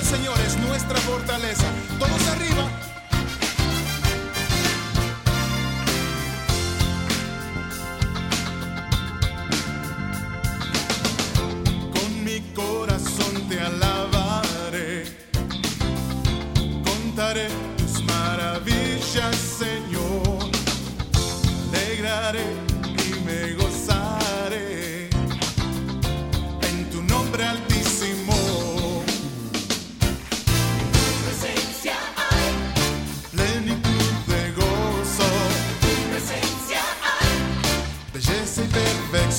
el Señor es nuestra fortaleza. Todos arriba. Con mi corazón te alabaré. Contaré tus maravillas, Señor. Alegraré.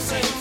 same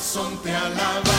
corazón te alaba.